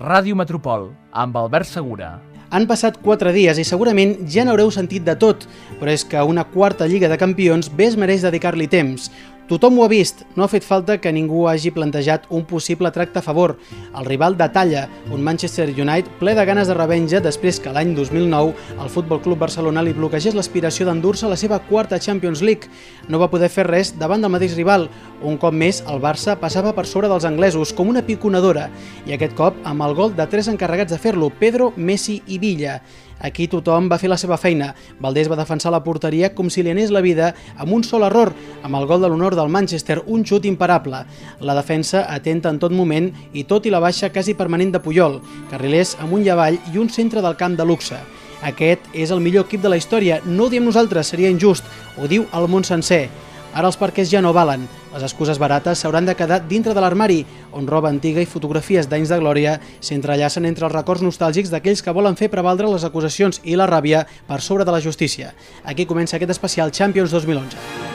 Ràdio Metropol, amb Albert Segura. Han passat 4 dies i segurament ja n'haureu sentit de tot, però és que una quarta Lliga de Campions bé es mereix dedicar-li temps. Tothom ho ha vist, no ha fet falta que ningú hagi plantejat un possible tracte a favor. El rival de talla, un Manchester United ple de ganes de revenja després que l'any 2009 el Futbol Club Barcelona li bloquegés l'aspiració d'endur-se la seva quarta Champions League. No va poder fer res davant del mateix rival. Un cop més, el Barça passava per sobre dels anglesos com una piconadora i aquest cop amb el gol de tres encarregats de fer-lo, Pedro, Messi i Villa. Aquí tothom va fer la seva feina. Valdés va defensar la porteria com si li anés la vida amb un sol error, amb el gol de l'honor del Manchester, un xut imparable. La defensa atenta en tot moment i tot i la baixa quasi permanent de Puyol, carrilers amb un llavall i un centre del camp de luxe. Aquest és el millor equip de la història, no ho diem nosaltres, seria injust, ho diu el món sencer. Ara els parquers ja no valen. Les excuses barates s'hauran de quedar dintre de l'armari, on roba antiga i fotografies d'anys de glòria s'entrellacen entre els records nostàlgics d'aquells que volen fer prevaldre les acusacions i la ràbia per sobre de la justícia. Aquí comença aquest especial Champions 2011.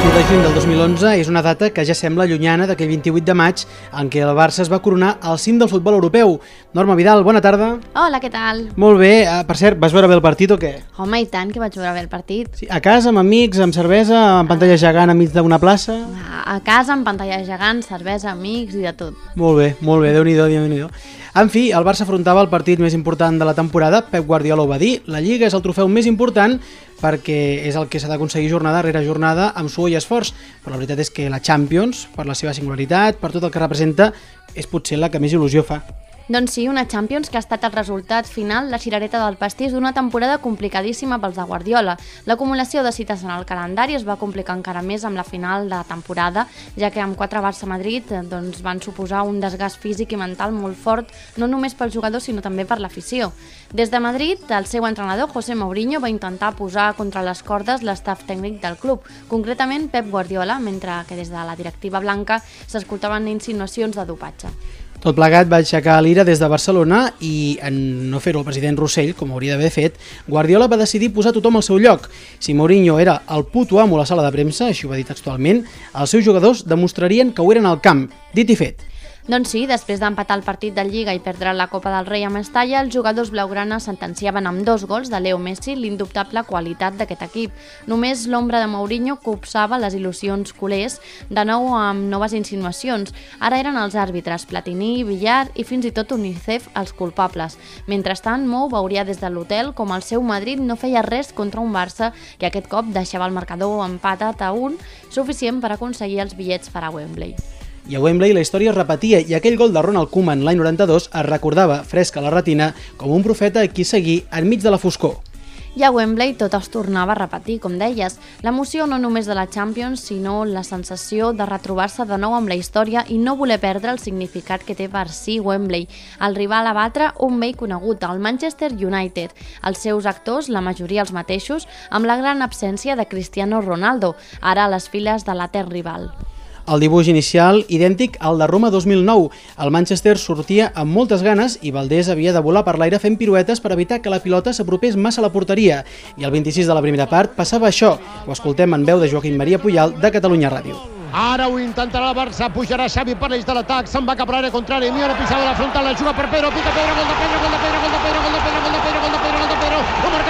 I avui, 1 de juny del 2011, és una data que ja sembla llunyana d'aquell 28 de maig en què el Barça es va coronar al cim del futbol europeu. Norma Vidal, bona tarda. Hola, què tal? Molt bé. Ah, per cert, vas veure bé el partit o què? Home, i tant, que vaig veure bé el partit. Sí, a casa, amb amics, amb cervesa, amb pantalla gegant enmig d'una plaça? A, a casa, amb pantalla gegant, cervesa, amics i de tot. Molt bé, molt bé, déu-n'hi-do, déu nhi déu En fi, el Barça afrontava el partit més important de la temporada, Pep Guardiola ho va dir, la Lliga és el trofeu més important perquè és el que s'ha d'aconseguir jornada rere jornada amb suor i esforç, però la veritat és que la Champions, per la seva singularitat, per tot el que representa, és potser la que més il·lusió fa. Doncs sí, una Champions que ha estat el resultat final, la cirereta del pastís d'una temporada complicadíssima pels de Guardiola. L'acumulació de cites en el calendari es va complicar encara més amb la final de temporada, ja que amb 4 Barça-Madrid doncs, van suposar un desgast físic i mental molt fort, no només pels jugadors sinó també per l'afició. Des de Madrid, el seu entrenador, José Mourinho, va intentar posar contra les cordes l'estaf tècnic del club, concretament Pep Guardiola, mentre que des de la directiva blanca s'escoltaven insinuacions de dopatge. Tot plegat va aixecar l'ira des de Barcelona i, en no fer-ho el president Rossell, com hauria d'haver fet, Guardiola va decidir posar tothom al seu lloc. Si Mourinho era el puto amo a la sala de premsa, així ho va dir textualment, els seus jugadors demostrarien que ho eren al camp, dit i fet. Doncs sí, després d'empatar el partit de Lliga i perdre la Copa del Rei a Mestalla, els jugadors blaugrana sentenciaven amb dos gols de Leo Messi l'indubtable qualitat d'aquest equip. Només l'ombra de Mourinho copsava les il·lusions culers, de nou amb noves insinuacions. Ara eren els àrbitres, Platini, Villar i fins i tot UNICEF els culpables. Mentrestant, Mou veuria des de l'hotel com el seu Madrid no feia res contra un Barça que aquest cop deixava el marcador empatat a un, suficient per aconseguir els bitllets per a Wembley. I a Wembley la història es repetia i aquell gol de Ronald Koeman l'any 92 es recordava, fresca a la retina, com un profeta qui seguir enmig de la foscor. I a Wembley tot es tornava a repetir, com deies. L'emoció no només de la Champions, sinó la sensació de retrobar-se de nou amb la història i no voler perdre el significat que té per si Wembley. El rival a batre, un vell conegut, el Manchester United. Els seus actors, la majoria els mateixos, amb la gran absència de Cristiano Ronaldo, ara a les files de l'etern rival. El dibuix inicial, idèntic al de Roma 2009. El Manchester sortia amb moltes ganes i Valdés havia de volar per l'aire fent piruetes per evitar que la pilota s'apropés massa a la porteria. I el 26 de la primera part passava això. Ho escoltem en veu de Joaquim Maria Puyal, de Catalunya Ràdio. Ara ho intentarà el Barça, pujarà Xavi per l'eix de l'atac, se'n va cap a l'àrea contrària, Miona pisada la frontal, la juga per Pedro, pica Pedro, gol de Pedro, gol de Pedro, gol de Pedro, gol de Pedro, gol de Pedro, gol de Pedro, gol de Pedro, ho marca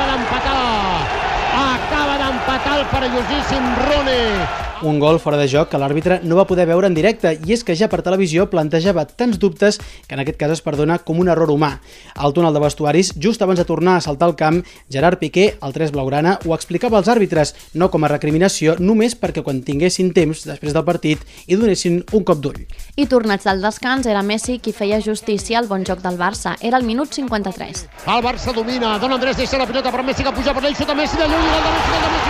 Acaba d'empatar el perillosíssim Rooney. Un gol fora de joc que l'àrbitre no va poder veure en directe i és que ja per televisió plantejava tants dubtes que en aquest cas es perdona com un error humà. Al túnel de vestuaris, just abans de tornar a saltar al camp, Gerard Piqué, el 3 blaugrana, ho explicava als àrbitres, no com a recriminació, només perquè quan tinguessin temps després del partit hi donessin un cop d'ull. I tornats del descans, era Messi qui feia justícia al bon joc del Barça. Era el minut 53. El Barça domina, Don Andrés deixa la pilota per Messi que puja per ell, xuta Messi de lluny, gol de Messi, gol de Messi,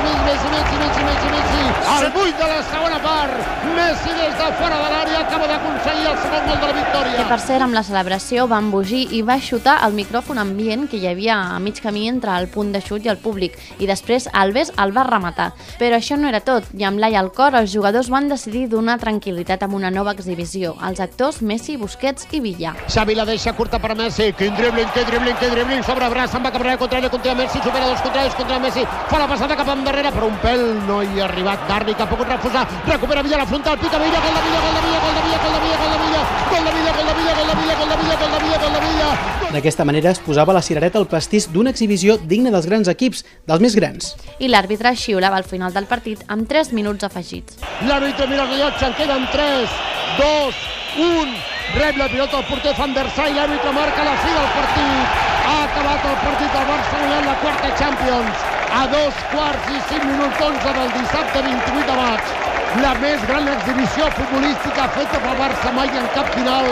Messi, Messi, Messi, Messi, Messi, al 8 de la segona part, Messi des de fora de l'àrea acaba d'aconseguir el segon gol de la Que victòria. per cert, amb la celebració va embogir i va xutar el micròfon ambient que hi havia a mig camí entre el punt de xut i el públic i després Alves el va rematar. Però això no era tot i amb l'ai al cor els jugadors van decidir donar tranquil·litat amb una nova exhibició. Els actors Messi, Busquets i Villa. Xavi la deixa curta per Messi. Quin dribbling, quin dribbling, quin dribbling. Sobre braç, se'n va cap a contra contra Messi. Supera dos contra dos contra Messi. Fa la passada cap endarrere, però un pèl no hi ha arribat. Dardi que ha pogut refusar. Recupera Villa la frontal. Pica Villa, gol de Villa, gol de Villa, gol de Villa, gol de Villa, gol de Villa. Gol de Villa, gol de Villa, gol de Villa, gol de Villa, gol de Villa, gol de Villa. D'aquesta manera es posava la cirereta al pastís d'una exhibició digna dels grans equips, dels més grans. I l'àrbitre xiulava al final del partit amb 3 minuts afegits. L'àrbitre mira el rellotge, en queden 3, 2, 1. Rep la pilota el porter Van der Sar i l'àrbitre marca la fi del partit. Ha acabat el partit del Barça guanyant la quarta Champions a dos quarts i cinc minuts 11 del dissabte 28 de maig. La més gran exhibició futbolística feta pel Barça mai en cap final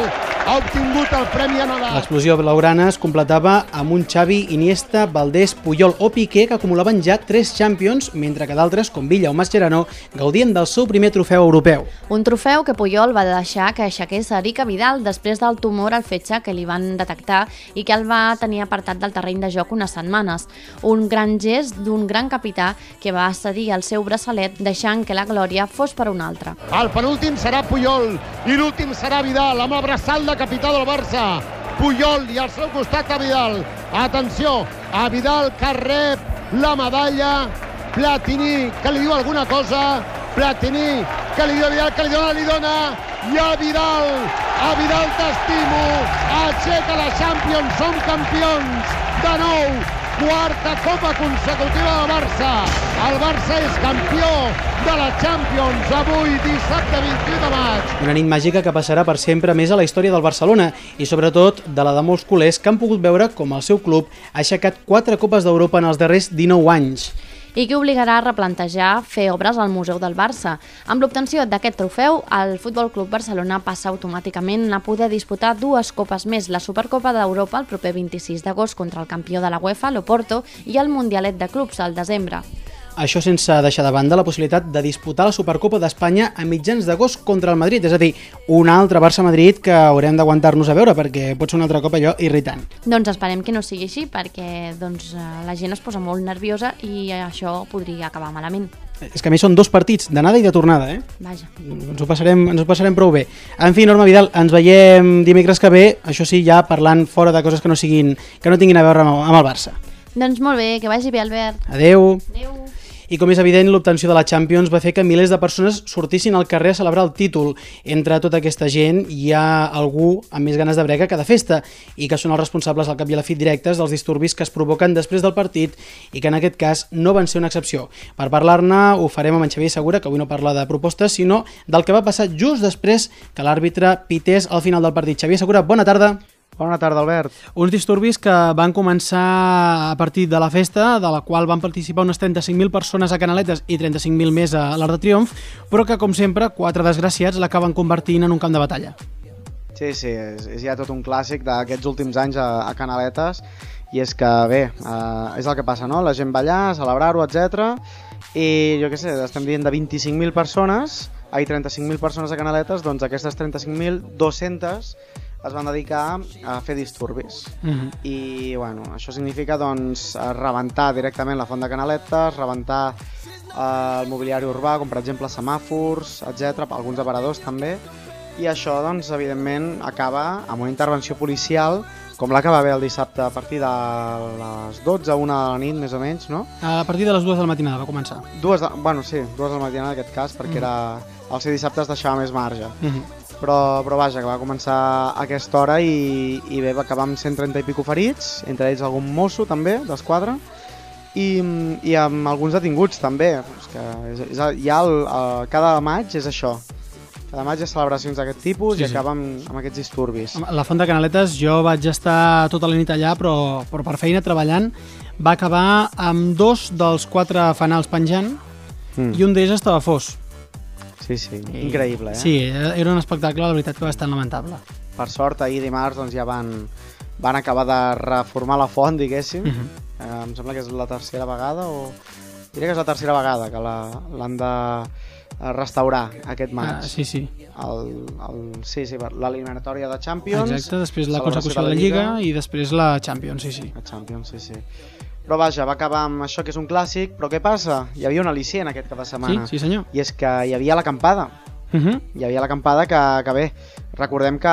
ha obtingut el Premi a Nadal. L'explosió blaugrana es completava amb un Xavi, Iniesta, Valdés, Puyol o Piqué que acumulaven ja tres Champions, mentre que d'altres, com Villa o Mascherano, gaudien del seu primer trofeu europeu. Un trofeu que Puyol va deixar que aixequés Erika Vidal després del tumor al fetge que li van detectar i que el va tenir apartat del terreny de joc unes setmanes. Un gran gest d'un gran capità que va cedir el seu braçalet deixant que la glòria fos per un altre. El penúltim serà Puyol i l'últim serà Vidal amb el braçal de capità del Barça. Puyol i al seu costat a Vidal. Atenció, a Vidal que rep la medalla. Platini que li diu alguna cosa. Platini que li diu a Vidal que li dona, li dona. I a Vidal, a Vidal t'estimo. Aixeca la Champions, som campions. De nou, quarta copa consecutiva del Barça. El Barça és campió de la Champions avui, dissabte 21 de maig. Una nit màgica que passarà per sempre més a la història del Barcelona i sobretot de la de molts culers que han pogut veure com el seu club ha aixecat quatre Copes d'Europa en els darrers 19 anys. I que obligarà a replantejar fer obres al Museu del Barça. Amb l'obtenció d'aquest trofeu, el Futbol Club Barcelona passa automàticament a poder disputar dues copes més, la Supercopa d'Europa el proper 26 d'agost contra el campió de la UEFA, l'Oporto, i el Mundialet de Clubs al desembre. Això sense deixar de banda la possibilitat de disputar la Supercopa d'Espanya a mitjans d'agost contra el Madrid, és a dir, un altre Barça-Madrid que haurem d'aguantar-nos a veure perquè pot ser un altre cop allò irritant. Doncs esperem que no sigui així perquè doncs, eh, la gent es posa molt nerviosa i això podria acabar malament. És que a més són dos partits, d'anada i de tornada, eh? Vaja. Ens ho, passarem, ens ho passarem prou bé. En fi, Norma Vidal, ens veiem dimecres que ve, això sí, ja parlant fora de coses que no, siguin, que no tinguin a veure amb, amb el Barça. Doncs molt bé, que vagi bé, Albert. Adeu. Adéu. I com és evident, l'obtenció de la Champions va fer que milers de persones sortissin al carrer a celebrar el títol. Entre tota aquesta gent hi ha algú amb més ganes de brega que de festa i que són els responsables al cap i a la fi directes dels disturbis que es provoquen després del partit i que en aquest cas no van ser una excepció. Per parlar-ne ho farem amb en Xavier Segura, que avui no parla de propostes, sinó del que va passar just després que l'àrbitre pités al final del partit. Xavier Segura, bona tarda. Bona tarda, Albert. Uns disturbis que van començar a partir de la festa, de la qual van participar unes 35.000 persones a Canaletes i 35.000 més a l'Arc de Triomf, però que, com sempre, quatre desgraciats l'acaben convertint en un camp de batalla. Sí, sí, és, és ja tot un clàssic d'aquests últims anys a, a Canaletes i és que, bé, eh, és el que passa, no? La gent va allà, a celebrar-ho, etc. I jo què sé, estem dient de 25.000 persones, ai, 35.000 persones a Canaletes, doncs aquestes 35.000, 200 es van dedicar a fer disturbis. Mm -hmm. I, bueno, això significa, doncs, rebentar directament la font de Canaletes, rebentar eh, el mobiliari urbà, com per exemple semàfors, etc, alguns aparadors també, i això, doncs, evidentment, acaba amb una intervenció policial com la que va haver el dissabte a partir de les 12 a 1 de la nit, més o menys, no? A partir de les dues de la matinada va començar. Dues de, bueno, sí, dues de la matinada en aquest cas, perquè Mm. era, el ser dissabte es deixava més marge. Mm -hmm. Però, però vaja, que va començar a aquesta hora i, i bé, va acabar amb 130 i pico ferits, entre ells algun mosso també, d'esquadra, i, i amb alguns detinguts també. És que és, és, ja el, el, cada maig és això, cada maig hi ha celebracions d'aquest tipus Sí, i sí. acaba amb, amb aquests disturbis. La Font de Canaletes jo vaig estar tota la nit allà, però, però per feina treballant va acabar amb dos dels quatre fanals penjant Mm. i un d'ells estava fos. Sí, sí, increïble, eh? Sí, era un espectacle, la veritat, que bastant lamentable. Per sort, ahir dimarts doncs, ja van, van acabar de reformar la font, diguéssim. Mhm. eh, em sembla que és la tercera vegada o... Diré que és la tercera vegada que la- l'han de eh, restaurar aquest maig. Ah, sí, sí. el, el, sí, sí, l'eliminatòria de Champions. Exacte, després la consecució de la Lliga i després la Champions, sí, sí. La Champions, sí, sí. Però vaja, va acabar amb això que és un clàssic, però què passa? Hi havia un al·licient aquest cap de Sí, setmana. sí senyor. I és que hi havia l'acampada. Uh -huh. Hi havia l'acampada que, que bé, recordem que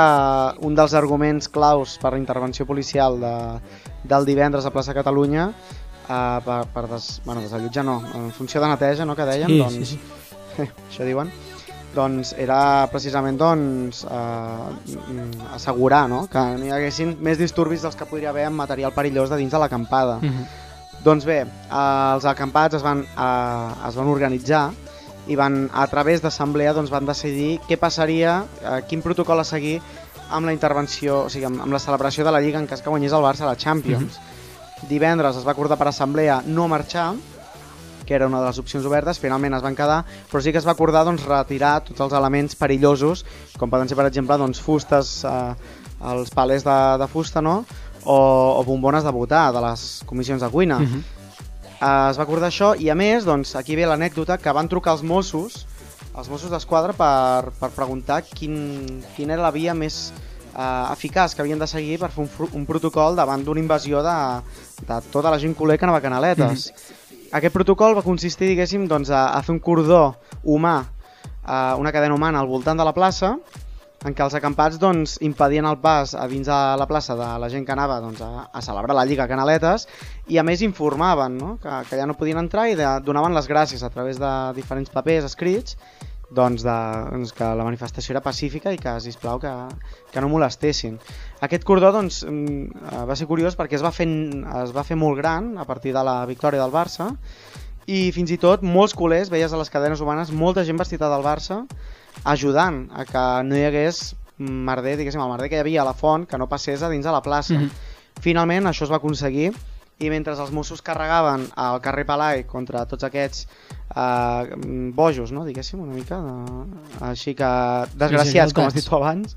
un dels arguments claus per la intervenció policial de, del divendres a plaça Catalunya eh, per, per des, bueno, desallotjar no, en funció de neteja, no, que dèiem, Sí, doncs, sí, sí. això diuen, doncs era precisament doncs, eh, assegurar no? que no hi haguessin més disturbis dels que podria haver amb material perillós de dins de l'acampada. Uh -huh. Doncs bé, eh, els acampats es van, eh, es van organitzar i van, a través d'assemblea doncs, van decidir què passaria, eh, quin protocol a seguir amb la intervenció, o sigui, amb, amb la celebració de la Lliga en cas que guanyés el Barça a la Champions. Divendres es va acordar per assemblea no marxar, que era una de les opcions obertes, finalment es van quedar, però sí que es va acordar doncs, retirar tots els elements perillosos, com poden ser, per exemple, doncs, fustes, eh, els palers de, de fusta, no?, o, o bombones de butà de les comissions de cuina. Uh -huh. Eh, es va acordar això i a més, doncs, aquí ve l'anècdota que van trucar els Mossos, els Mossos d'Esquadra per, per preguntar quin, quina era la via més eh, eficaç que havien de seguir per fer un, un protocol davant d'una invasió de, de tota la gent culer que anava a Canaletes. Aquest protocol va consistir, diguéssim, doncs, a, a fer un cordó humà, eh, una cadena humana al voltant de la plaça, en què els acampats doncs, impedien el pas a dins de la plaça de la gent que anava doncs, a, a celebrar la Lliga Canaletes i a més informaven no? que, que ja no podien entrar i de, donaven les gràcies a través de diferents papers escrits doncs, de, doncs, que la manifestació era pacífica i que, sisplau, que, que no molestessin. Aquest cordó doncs, mm, eh, va ser curiós perquè es va, fent, es va fer molt gran a partir de la victòria del Barça i fins i tot molts culers, veies a les cadenes humanes, molta gent vestida del Barça ajudant a que no hi hagués merder, diguéssim, el merder que hi havia a la font, que no passés a dins de la plaça. Mhm. Finalment això es va aconseguir i mentre els Mossos carregaven al carrer Palai contra tots aquests eh, bojos, no? diguéssim, una mica, de, així que desgraciats, com has dit tu abans,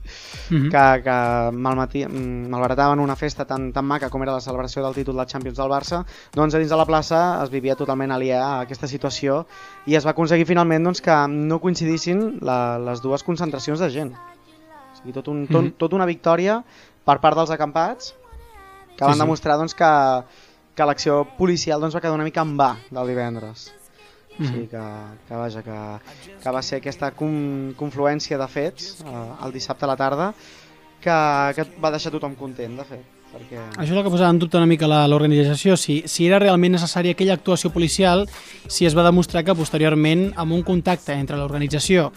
Uh -huh. que, que malmati, mm, malbarataven una festa tan, tan maca com era la celebració del títol de Champions del Barça, doncs a dins de la plaça es vivia totalment aliè a aquesta situació i es va aconseguir finalment doncs, que no coincidissin la, les dues concentracions de gent. O sigui, tot, un, tot, Mhm. tot una victòria per part dels acampats que Sí, van sí. demostrar doncs, que, que l'acció policial doncs, va quedar una mica en va del divendres. O sigui que, que vaja, que, que va ser aquesta con, confluència de fets eh, el dissabte a la tarda que, que va deixar tothom content, de fet. Perquè... Això és el que posava en dubte una mica la- l'organització, si, si era realment necessària aquella actuació policial, si es va demostrar que posteriorment, amb un contacte entre l'organització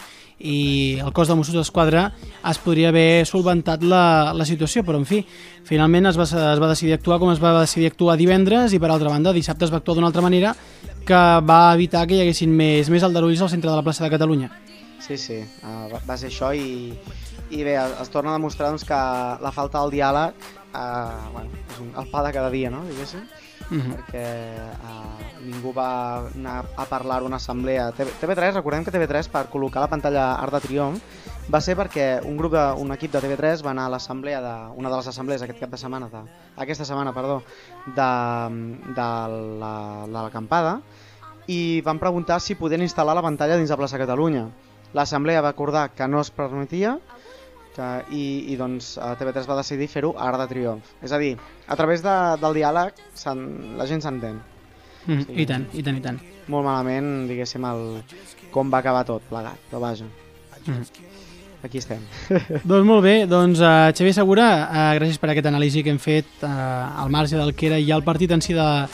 i el cos de Mossos d'Esquadra, es podria haver solventat la, la situació, però en fi, finalment es va, es va decidir actuar com es va decidir actuar divendres i per altra banda dissabte es va actuar d'una altra manera que va evitar que hi haguessin més, més aldarulls al centre de la plaça de Catalunya. Sí, sí, uh, va, ser això i, i bé, es torna a demostrar doncs, que la falta del diàleg uh, bueno, és un, el pa de cada dia, no? diguéssim, Uh -huh. perquè uh, ningú va anar a parlar a una assemblea. TV, TV3, recordem que TV3 per col·locar la pantalla Art de Triomf va ser perquè un grup de, un equip de TV3 va anar a l'assemblea de, una de les assemblees aquest cap de setmana de, aquesta setmana, perdó, de, de la, de l'acampada i van preguntar si podien instal·lar la pantalla dins de plaça Catalunya. L'assemblea va acordar que no es permetia que, i, i doncs eh, TV3 va decidir fer-ho a Art de Triomf. És a dir, a través de, del diàleg la gent s'entén. Uh -huh. I tant, i tant, i tant. Molt malament, diguéssim, el, com va acabar tot plegat, però vaja, Uh -huh. aquí estem. Doncs molt bé, doncs uh, Xavier Segura, uh, gràcies per aquest anàlisi que hem fet uh, al marge del que era ja el partit en si de,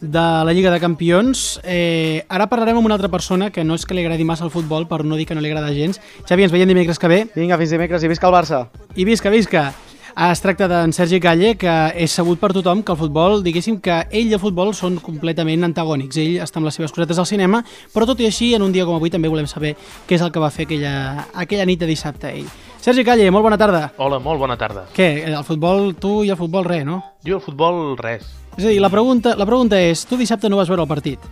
de la Lliga de Campions. Eh, ara parlarem amb una altra persona que no és que li agradi massa el futbol, per no dir que no li agrada gens. Xavi, ens veiem dimecres que ve. Vinga, fins dimecres i visca el Barça. I visca, visca! Es tracta d'en Sergi Calle, que és sabut per tothom que el futbol, diguéssim que ell i el futbol són completament antagònics. Ell està amb les seves cosetes al cinema, però tot i així, en un dia com avui també volem saber què és el que va fer aquella, aquella nit de dissabte ell. Sergi Calle, molt bona tarda. Hola, molt bona tarda. Què, el futbol, tu i el futbol, res, no? Jo al futbol, res. És a dir, la pregunta, la pregunta és, tu dissabte no vas veure el partit.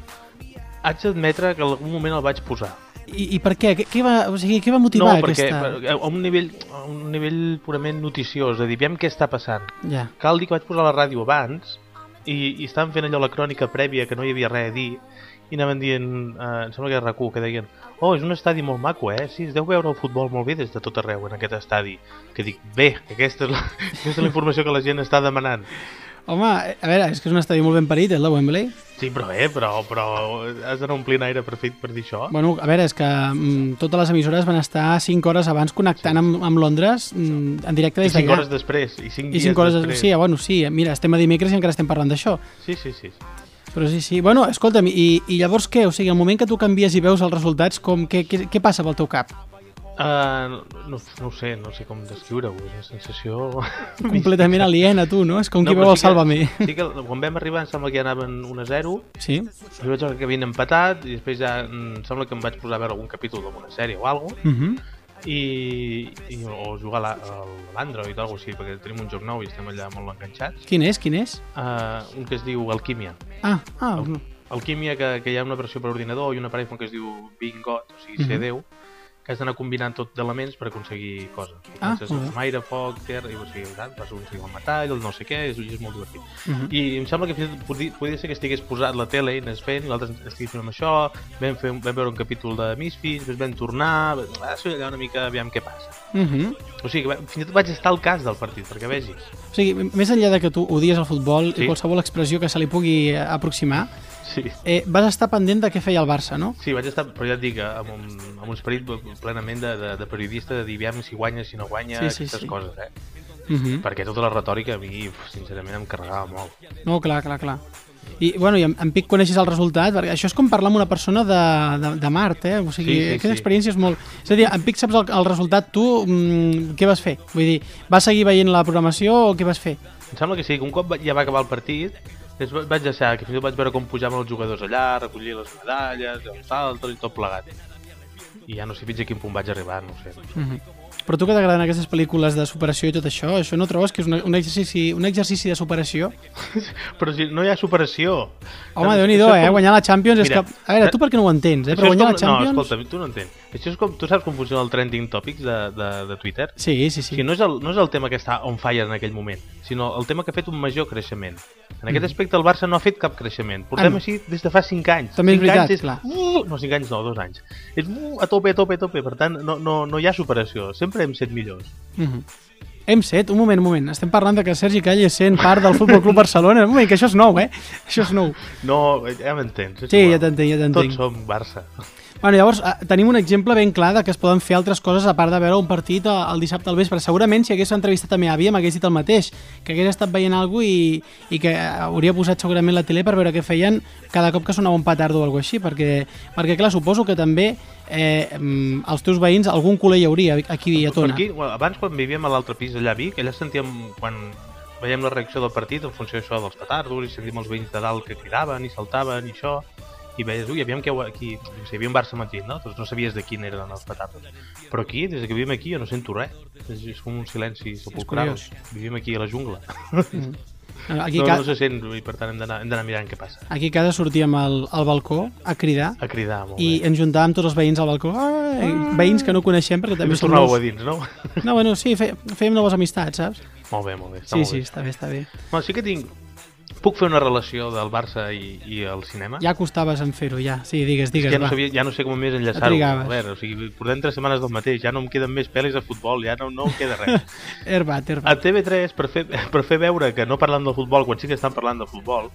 Haig d'admetre que en algun moment el vaig posar. I, i per què? Què, va, o sigui, què va motivar no, perquè aquesta... per- a un nivell, a un nivell purament noticiós, de dir, aviam què està passant. Ja. Cal dir que vaig posar la ràdio abans i, i estàvem fent allò la crònica prèvia que no hi havia res a dir i anaven dient, eh, em sembla que era RAC1, que deien oh, és un estadi molt maco, eh? Sí, es deu veure el futbol molt bé des de tot arreu en aquest estadi. Que dic, bé, aquesta és la, aquesta és la informació que la gent està demanant. Home, a veure, és que és un estadi molt ben parit, el de Wembley. Sí, però bé, però, però has d'anar omplint aire per, fer, per dir això. Bueno, a veure, és que mm, totes les emissores van estar 5 hores abans connectant amb, amb Londres mm, en directe I des 5 d'allà. hores després, i 5 I dies 5 hores després. Sí, bueno, sí, mira, estem a dimecres i encara estem parlant d'això. Sí, sí, sí. Però sí, sí. Bueno, escolta'm, i, i llavors què? O sigui, al moment que tu canvies i veus els resultats, com, què, què, què passa pel teu cap? Uh, no, no ho sé, no sé com descriure-ho, és una sensació... Completament aliena, tu, no? És com qui però veu el sí que- Sálvame. Sí que quan vam arribar em sembla que ja anaven 1 a 0, Sí? jo vaig veure que havien empatat i després ja em sembla que em vaig posar a veure algun capítol d'alguna sèrie o alguna Uh -huh. i, i o jugar a la- a l'Android o alguna cosa així, perquè tenim un joc nou i estem allà molt enganxats. Quin és? Quin és? Uh, un que es diu Alquímia. Ah, ah, El- Alquímia, que, que hi ha una versió per ordinador i un aparell que es diu Being God, o sigui, ser Mhm. Déu, que has d'anar combinant tot d'elements per aconseguir coses. Ah, Comences bé. amb aire, foc, terra, i o sigui, vas aconseguir el metall, el no sé què, és, és molt divertit. uh -huh. I em sembla que fins i tot podia, podia ser que estigués posat la tele i anés fent, i l'altre estigués fent amb això, vam, fer, vam veure un capítol de Misfits, després vam tornar, va ser allà una mica, aviam què passa. Uh -huh. O sigui, que fins i tot vaig estar al cas del partit, perquè vegis. O sigui, més enllà de que tu odies el futbol Sí. i qualsevol expressió que se li pugui aproximar, Sí. eh, vas estar pendent de què feia el Barça, no? Sí, vaig estar, però ja et dic, amb un, amb un esperit plenament de, de, de periodista, de dir, aviam si guanya, si no guanya, Sí, sí, aquestes sí. coses, eh? Uh -huh. Perquè tota la retòrica a mi, sincerament, em carregava molt. No, clar, clar, clar. I, bueno, i en, en Pic coneixes el resultat, perquè això és com parlar amb una persona de, de, de Mart, eh? O sigui, Sí, sí, aquesta sí. experiència és molt... És a dir, en Pic saps el, el resultat, tu mm, què vas fer? Vull dir, vas seguir veient la programació o què vas fer? Em sembla que sí, que un cop ja va acabar el partit, després vaig deixar, que fins i tot vaig veure com pujaven els jugadors allà, recollir les medalles, els saltos i tot plegat. I ja no sé fins a quin punt vaig arribar, no sé. Uh -huh. Però tu que t'agraden aquestes pel·lícules de superació i tot això, això no trobes que és un, un, exercici, un exercici de superació? Però si no hi ha superació. Home, Això déu-n'hi-do, és eh? com- Guanyar la Champions Mira, és que... A veure, tu per què no ho entens, eh? Però és guanyar la com- Champions... No, escolta, tu no entens. Això és com, tu saps com funciona el trending topics de, de, de Twitter? Sí, sí, O sí. sigui, no és, el, no és el tema que està on fire en aquell moment, sinó el tema que ha fet un major creixement. En aquest aspecte el Barça no ha fet cap creixement. Portem Ah, no. així des de fa 5 anys. També és veritat, anys clar. Uh, no, 5 anys no, 2 anys. És uh, a tope, a tope, a tope. Per tant, no, no, no hi ha superació. Sempre hem set millors. Uh -huh. Hem set, un moment, un moment. Estem parlant de que Sergi Calle és sent part del Futbol Club Barcelona. Un moment, que això és nou, eh? Això és nou. No, ja m'entens. és Sí, igual. ja t'entenc, ja t'entenc. Tots som Barça. Bueno, llavors, eh, tenim un exemple ben clar de que es poden fer altres coses a part de veure un partit eh, el dissabte al vespre. Segurament, si hagués entrevistat a meva àvia, m'hagués dit el mateix, que hagués estat veient alguna cosa i, i que hauria posat segurament la tele per veure què feien cada cop que sonava un petardo o alguna així, perquè, perquè clar, suposo que també eh, mm, els teus veïns, algun culer hi hauria aquí a Per Tona. aquí, abans quan vivíem a l'altre pis allà a Vic, allà sentíem, quan veiem la reacció del partit en funció d'això dels petardos i sentim els veïns de dalt que cridaven i saltaven i això i veies, ui, aviam que aquí, sé, hi havia un Barça Madrid, no? Doncs no sabies de quin eren els petardos. Però aquí, des que vivim aquí, jo no sento res. És, és com un silenci sepulcral. Vivim aquí a la jungla. Aquí, no, ca no se sent, i per tant hem d'anar mirant què passa. aquí a casa sortíem al, al balcó a cridar A cridar, molt i bé. ens juntàvem tots els veïns al balcó. Ai, veïns que no coneixem perquè també són tornàveu a nous. dins, no? No, bueno, sí, fe, fèiem noves amistats, saps? molt bé, molt bé. Està Sí, molt sí, bé. està bé, està bé. Bueno, sí que tinc... Puc fer una relació del Barça i, i el cinema? Ja costaves en fer-ho, ja. Sí, digues, digues, ja no, va. sabia, ja no sé com més enllaçar-ho. A veure, o sigui, portem tres setmanes del mateix, ja no em queden més pel·lis de futbol, ja no, no em queda res. Herbat, A herbat. TV3, per fer, per fer veure que no parlen del futbol quan sí que estan parlant de futbol,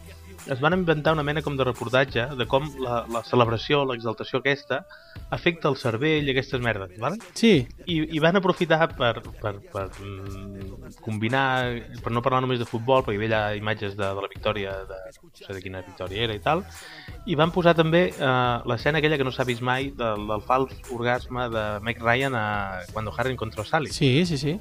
es van inventar una mena com de reportatge de com la, la celebració, l'exaltació aquesta, afecta el cervell i aquestes merdes, vale? Sí, I, i van aprofitar per, per, per mm, combinar, per no parlar només de futbol, perquè hi havia allà imatges de, de la victòria, de, no sé de quina victòria era i tal, i van posar també eh, l'escena aquella que no s'ha vist mai del, del fals orgasme de Meg Ryan a, quan Harry encontró Sally. sí, sí, sí.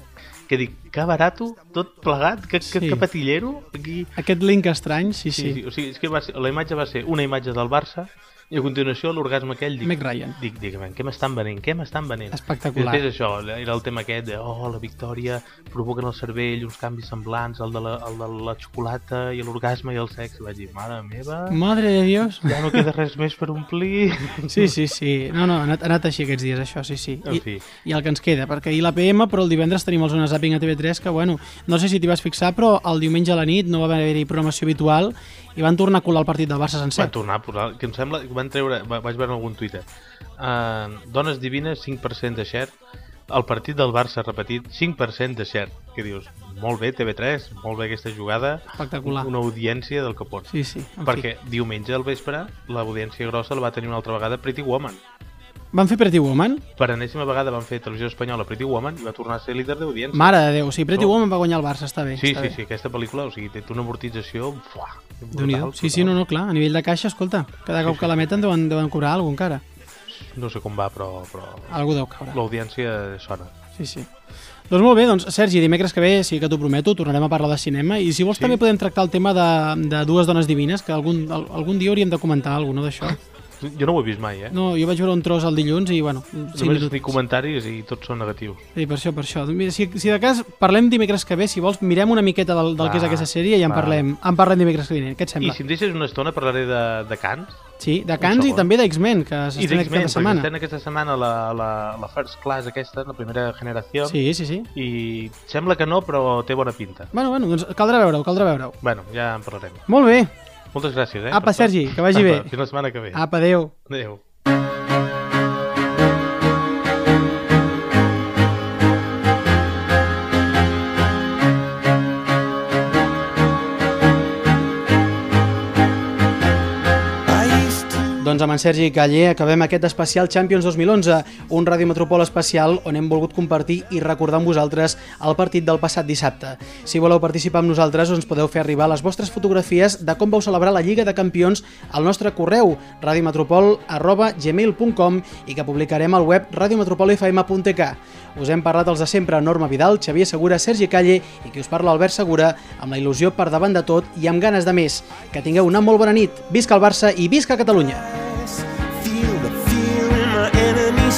Que dic, que barato, tot plegat, que, que, Sí. que patillero, aquí... Aquest link estrany, sí, Sí, sí. sí. O sigui, és que va ser, la imatge va ser una imatge del Barça i a continuació l'orgasme aquell dic, Meg Ryan. dic, dic, "Ben, què m'estan venent, què m'estan venent? Espectacular. I després això, era el tema aquest de, oh, la victòria provoca en el cervell uns canvis semblants, el de la, el de la xocolata i l'orgasme i el sexe. Vaig dir, mare meva, Madre de Dios. ja no queda res més per omplir. Sí, sí, sí. No, no, ha anat, ha anat així aquests dies, això, sí, sí. En I, fi. I el que ens queda, perquè ahir la PM, però el divendres tenim el Zona Zapping a TV3, que, bueno, no sé si t'hi vas fixar, però el diumenge a la nit no va haver-hi programació habitual i van tornar a colar el partit del Barça sencer. Van tornar a posar, que em sembla que van treure, va- vaig veure en algun Twitter, uh, dones divines, 5% de share, el partit del Barça repetit, 5% de share, que dius, molt bé TV3, molt bé aquesta jugada, Espectacular. una audiència del que pot. Sí, sí. Perquè diumenge al vespre l'audiència grossa la va tenir una altra vegada Pretty Woman. Van fer Pretty Woman? Per enèsima vegada van fer televisió espanyola Pretty Woman i va tornar a ser líder d'audiència. Mare de Déu, sí, Pretty No. Woman va guanyar el Barça, està bé. Sí, està sí, bé. sí, aquesta pel·lícula, o sigui, té una amortització... Fuà, brutal, Sí, sí, no, no, clar, a nivell de caixa, escolta, cada cop sí. que la meten deuen, deuen cobrar alguna encara. No sé com va, però, però Algú deu caure. l'audiència sona. Sí, sí. Doncs molt bé, doncs Sergi, dimecres que ve, sí que t'ho prometo, tornarem a parlar de cinema i si vols Sí. també podem tractar el tema de, de dues dones divines, que algun, al- algun dia hauríem de comentar alguna d'això. Jo no ho he vist mai, eh? No, jo vaig veure un tros el dilluns i, bueno, Només minuts. dic comentaris i tots són negatius. Sí, per això, per això. Si, si de cas parlem dimecres que ve, si vols, mirem una miqueta del, del que és Va, aquesta sèrie i en va. parlem, en parlem dimecres que ve. Què et I sembla? si em deixes una estona parlaré de, de Cants Sí, de Cans i també d'X-Men, que i s'estrena aquesta setmana. estem aquesta setmana la, la, la First Class aquesta, la primera generació, Sí, sí, sí. i sembla que no, però té bona pinta. Bueno, bueno, doncs caldrà veure-ho, caldrà veure-ho. Bueno, ja en parlarem. Molt bé. Moltes gràcies, eh? Apa. Sergi, que vagi bé. Fins la setmana que ve. Apa, adéu. Adéu. Doncs amb en Sergi Caller acabem aquest especial Champions 2011, un Ràdio Metropol especial on hem volgut compartir i recordar amb vosaltres el partit del passat dissabte. Si voleu participar amb nosaltres, ens podeu fer arribar les vostres fotografies de com vau celebrar la Lliga de Campions al nostre correu radiometropol.gmail.com i que publicarem al web radiometropolfm.k. Us hem parlat els de sempre, Norma Vidal, Xavier Segura, Sergi Calle i qui us parla Albert Segura, amb la il·lusió per davant de tot i amb ganes de més. Que tingueu una molt bona nit. Visca el Barça i visca Catalunya!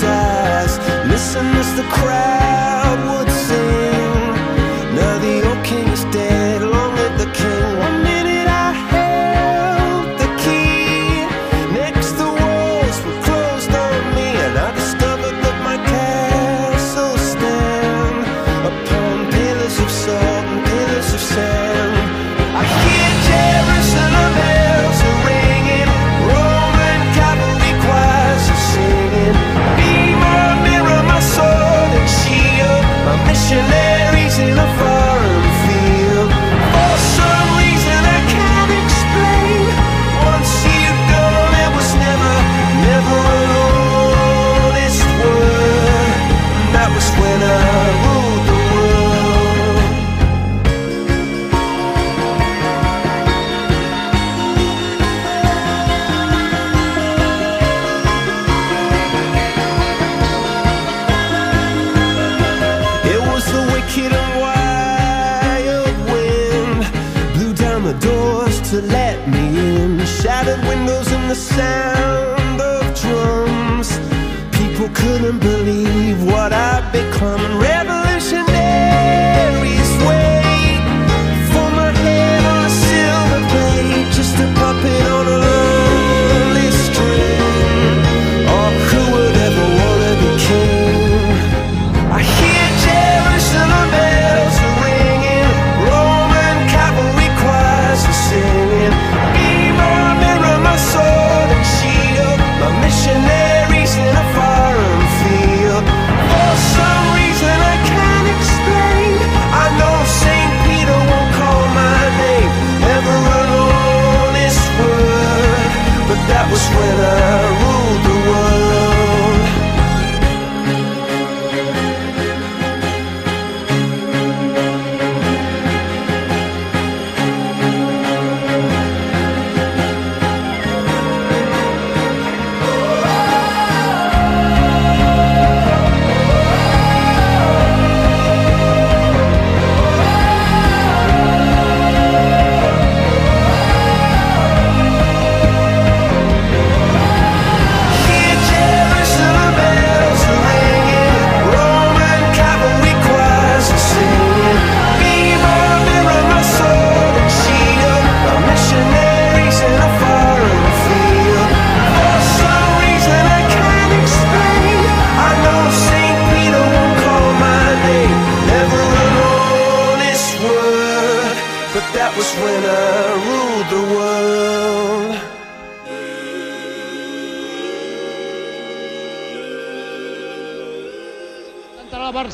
Listen Missing is the crowd.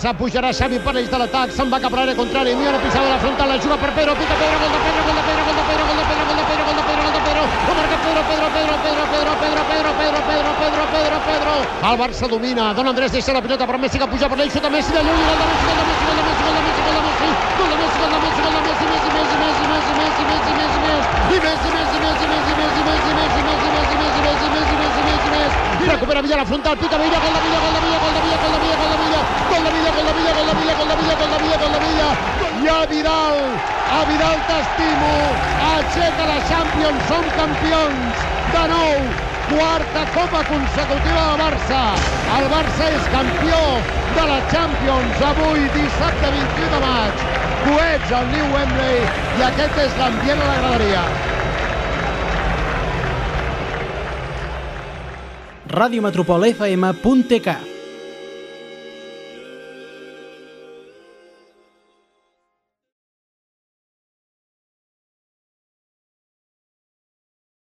Barça, pujarà Xavi l'eix de l'atac, se'n va cap a l'àrea contrària, Miona pisada la frontal, la juga per Pedro, pica Pedro, gol de Pedro, gol de Pedro, gol de Pedro, gol de Pedro, gol de Pedro, gol de Pedro, gol de Pedro, ho marca Pedro, Pedro, Pedro, Pedro, Pedro, Pedro, Pedro, Pedro, Pedro, Pedro, Pedro, Pedro, el Barça domina, Don Andrés deixa la pilota per Messi que puja per l'eix, xuta Messi de lluny, gol de Messi, gol de Messi, gol de Messi, gol de Messi, gol de Messi, gol de Messi, gol de Messi, gol de Messi, Messi, Messi, Messi, Messi, Messi, Messi, Messi, Messi, i Messi, Messi, Messi, Messi, Messi, Messi, Messi, Messi, Messi, Messi, Messi, Messi, Messi, Messi, Messi, i recupera Villa la frontal, pica Villa, gol de Villa, gol de Villa, gol de Villa, gol de Villa, gol de Gol de Villa, gol de Villa, gol de Villa, gol de Villa, gol de Villa, gol de Villa, i a Vidal, a Vidal t'estimo, aixeca la Champions, som campions, de nou, quarta copa consecutiva del Barça. El Barça és campió de la Champions avui, dissabte 21 de maig. Coets al New Wembley i aquest és l'ambient a la graderia. radiometropolfm.tk